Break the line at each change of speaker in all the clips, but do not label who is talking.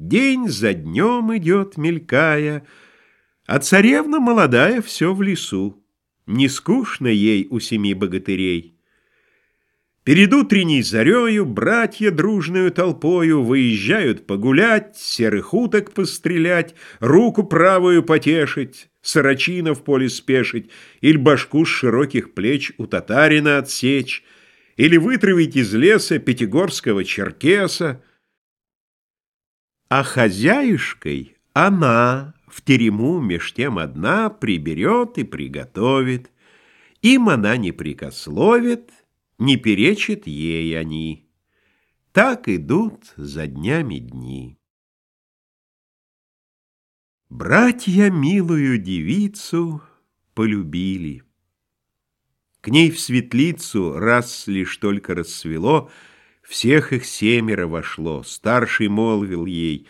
День за днем идет, мелькая, А царевна молодая все в лесу. Не скучно ей у семи богатырей. Перед утренней зарею братья дружную толпою Выезжают погулять, серых уток пострелять, Руку правую потешить, сорочина в поле спешить, Или башку с широких плеч у татарина отсечь, Или вытравить из леса пятигорского черкеса, а хозяюшкой она в терему меж тем одна приберет и приготовит. Им она не прикословит, не перечит ей они. Так идут за днями дни. Братья милую девицу полюбили. К ней в светлицу раз лишь только рассвело — всех их семеро вошло. Старший молвил ей,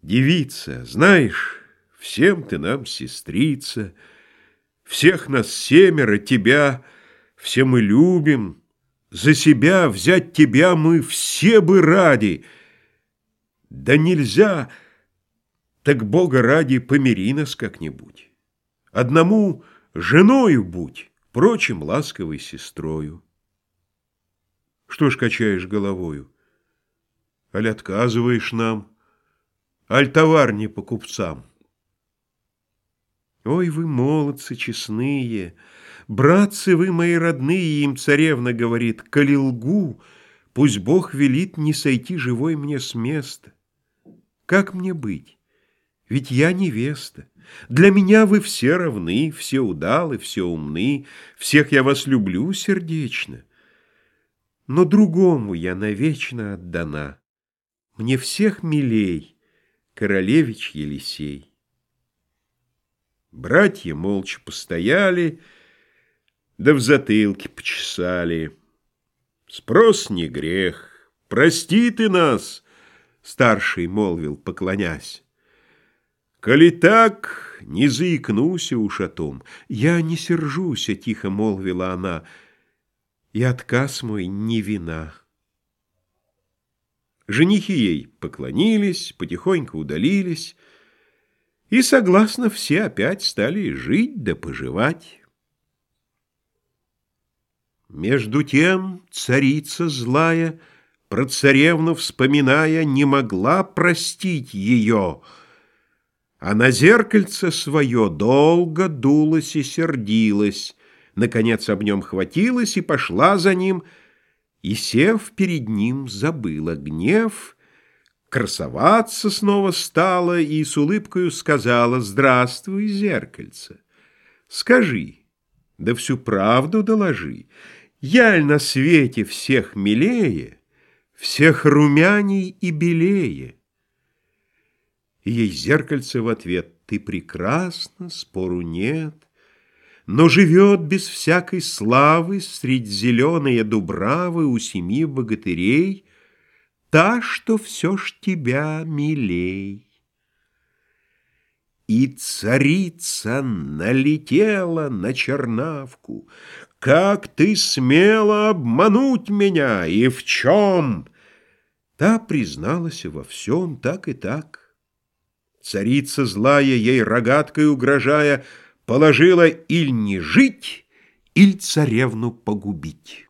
«Девица, знаешь, всем ты нам сестрица, Всех нас семеро, тебя все мы любим, За себя взять тебя мы все бы ради. Да нельзя, так Бога ради помири нас как-нибудь. Одному женою будь, прочим ласковой сестрою. Что ж качаешь головою? Аль отказываешь нам? Аль товар не по купцам? Ой, вы молодцы честные, Братцы вы мои родные, Им царевна говорит, Коли лгу, пусть Бог велит Не сойти живой мне с места. Как мне быть? Ведь я невеста. Для меня вы все равны, Все удалы, все умны, Всех я вас люблю сердечно но другому я навечно отдана. Мне всех милей, королевич Елисей. Братья молча постояли, да в затылке почесали. Спрос не грех, прости ты нас, старший молвил, поклонясь. Коли так, не заикнуся уж о том. Я не сержуся, тихо молвила она, — и отказ мой не вина. Женихи ей поклонились, потихоньку удалились, и, согласно, все опять стали жить да поживать. Между тем царица злая, про царевну вспоминая, не могла простить ее, а на зеркальце свое долго дулась и сердилась, наконец об нем хватилась и пошла за ним, и, сев перед ним, забыла гнев, красоваться снова стала и с улыбкою сказала «Здравствуй, зеркальце! Скажи, да всю правду доложи, яль на свете всех милее, всех румяней и белее?» И ей зеркальце в ответ «Ты прекрасна, спору нет» но живет без всякой славы средь зеленые дубравы у семи богатырей та, что все ж тебя милей. И царица налетела на чернавку. Как ты смела обмануть меня, и в чем? Та призналась во всем так и так. Царица злая, ей рогаткой угрожая, Положила иль не жить, иль царевну погубить.